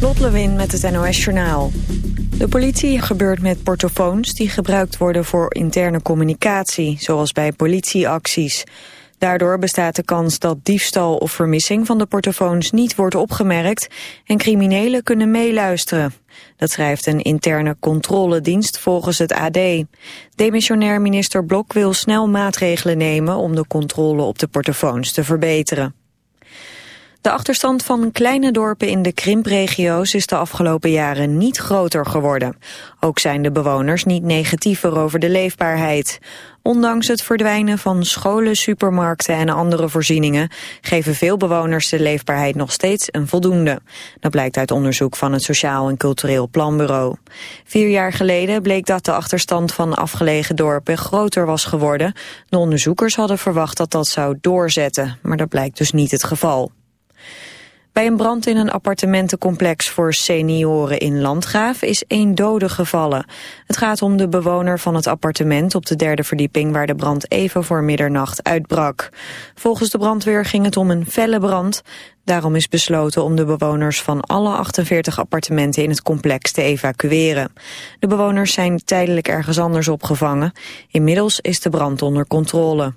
Lot Lewin met het NOS Journaal. De politie gebeurt met portofoons die gebruikt worden voor interne communicatie, zoals bij politieacties. Daardoor bestaat de kans dat diefstal of vermissing van de portofoons niet wordt opgemerkt en criminelen kunnen meeluisteren. Dat schrijft een interne controledienst volgens het AD. Demissionair minister Blok wil snel maatregelen nemen om de controle op de portofoons te verbeteren. De achterstand van kleine dorpen in de krimpregio's is de afgelopen jaren niet groter geworden. Ook zijn de bewoners niet negatiever over de leefbaarheid. Ondanks het verdwijnen van scholen, supermarkten en andere voorzieningen geven veel bewoners de leefbaarheid nog steeds een voldoende. Dat blijkt uit onderzoek van het Sociaal en Cultureel Planbureau. Vier jaar geleden bleek dat de achterstand van afgelegen dorpen groter was geworden. De onderzoekers hadden verwacht dat dat zou doorzetten, maar dat blijkt dus niet het geval. Bij een brand in een appartementencomplex voor senioren in Landgraaf is één dode gevallen. Het gaat om de bewoner van het appartement op de derde verdieping waar de brand even voor middernacht uitbrak. Volgens de brandweer ging het om een felle brand. Daarom is besloten om de bewoners van alle 48 appartementen in het complex te evacueren. De bewoners zijn tijdelijk ergens anders opgevangen. Inmiddels is de brand onder controle.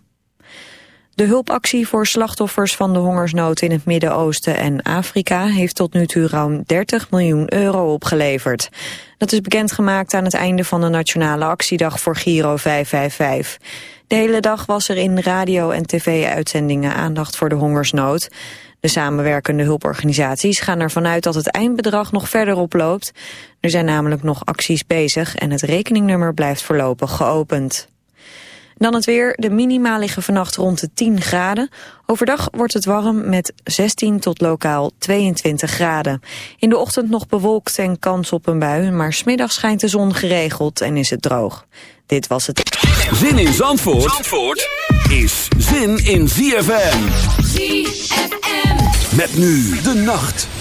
De hulpactie voor slachtoffers van de hongersnood in het Midden-Oosten en Afrika heeft tot nu toe ruim 30 miljoen euro opgeleverd. Dat is bekendgemaakt aan het einde van de Nationale Actiedag voor Giro 555. De hele dag was er in radio- en tv-uitzendingen aandacht voor de hongersnood. De samenwerkende hulporganisaties gaan ervan uit dat het eindbedrag nog verder oploopt. Er zijn namelijk nog acties bezig en het rekeningnummer blijft voorlopig geopend. Dan het weer. De minima liggen vannacht rond de 10 graden. Overdag wordt het warm met 16 tot lokaal 22 graden. In de ochtend nog bewolkt en kans op een bui, maar smiddag schijnt de zon geregeld en is het droog. Dit was het. Zin in Zandvoort, Zandvoort is zin in ZFM. ZFM. Met nu de nacht.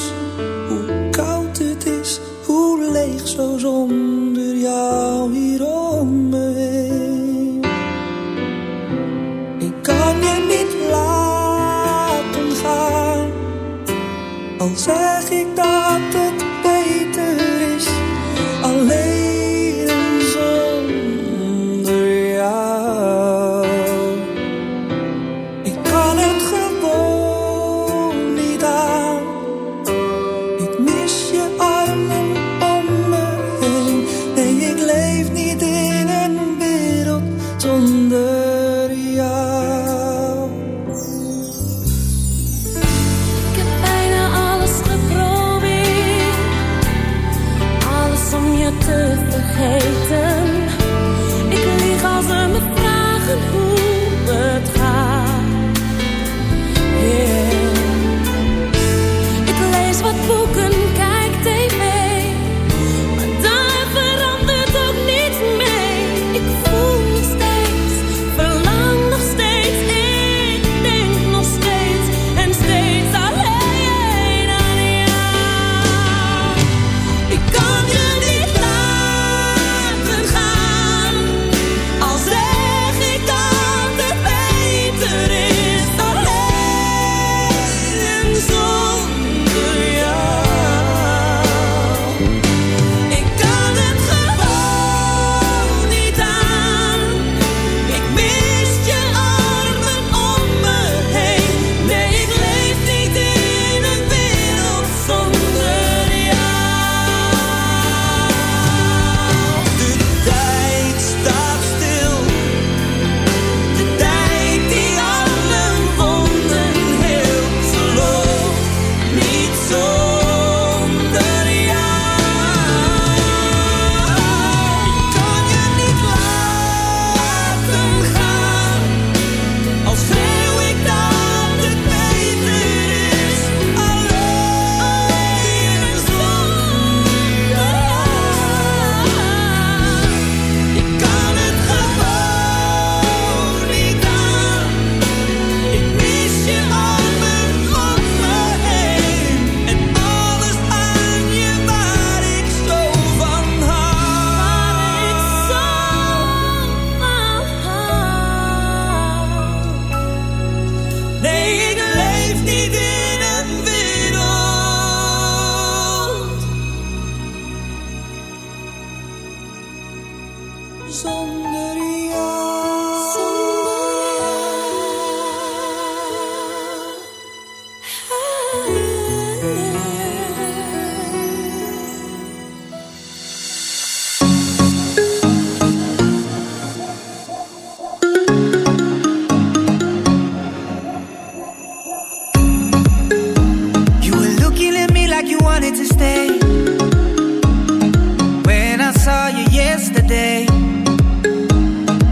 to stay. When I saw you yesterday,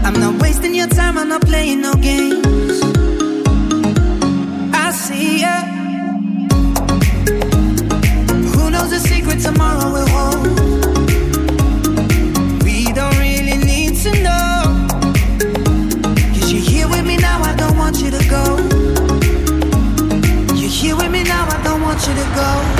I'm not wasting your time, I'm not playing no games. I see you. Who knows the secret tomorrow will hold? We don't really need to know. You're here with me now, I don't want you to go. You're here with me now, I don't want you to go.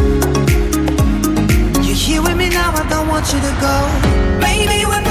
I don't want you to go. Maybe we're.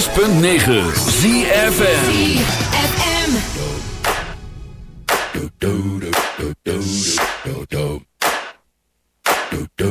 106.9 ZFN do. Do do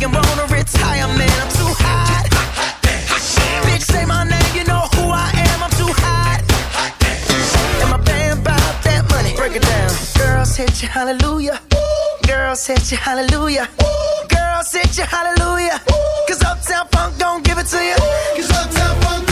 I'm too retire, man. I'm too hot. Bitch, say my name, you know who I am. I'm too hot. And my band that money. Break it down. Girls hit you, hallelujah. Girls hit you, hallelujah. Girls hit you, hallelujah. Cause Uptown Funk don't give it to you. Cause Uptown Funk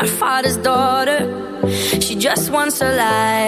my father's daughter. She just wants a life.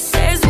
says